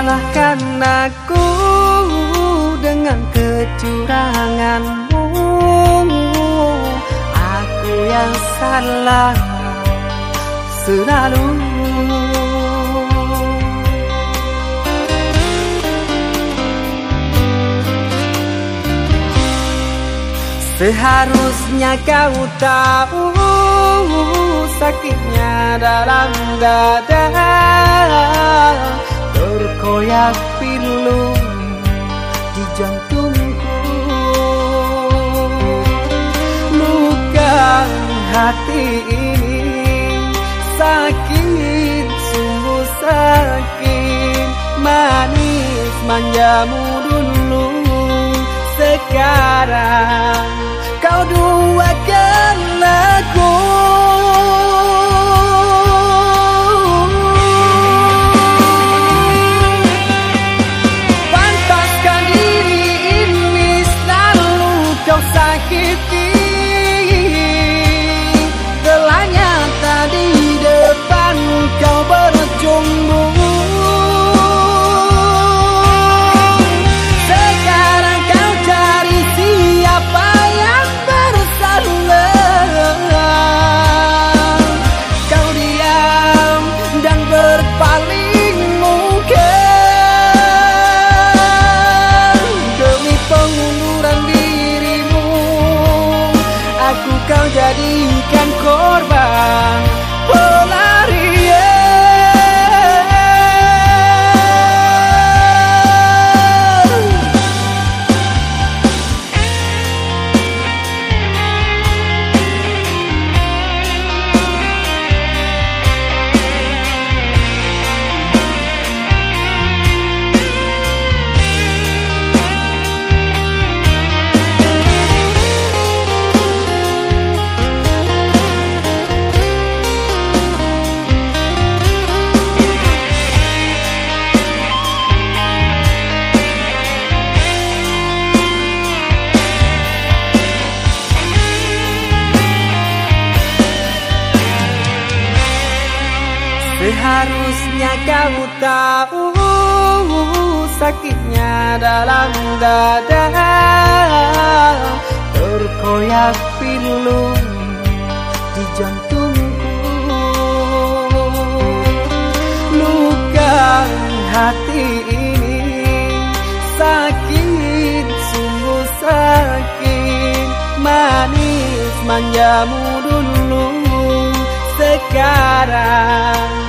salahkan aku dengan kecuranganmu. Aku yang salah selalu. Seharusnya kau tahu sakitnya dalam dada Terkoyak pilu di jantungku. Luka hati ini sakit, sungguh sakit. Manis manjamu dulu. Sekarang kau jadikan Seharusnya kau tahu sakitnya dalam dada. Terkoyak pilu di jantungku. Luka hati ini sakit, sungguh sakit. Manis manjamu dulu sekarang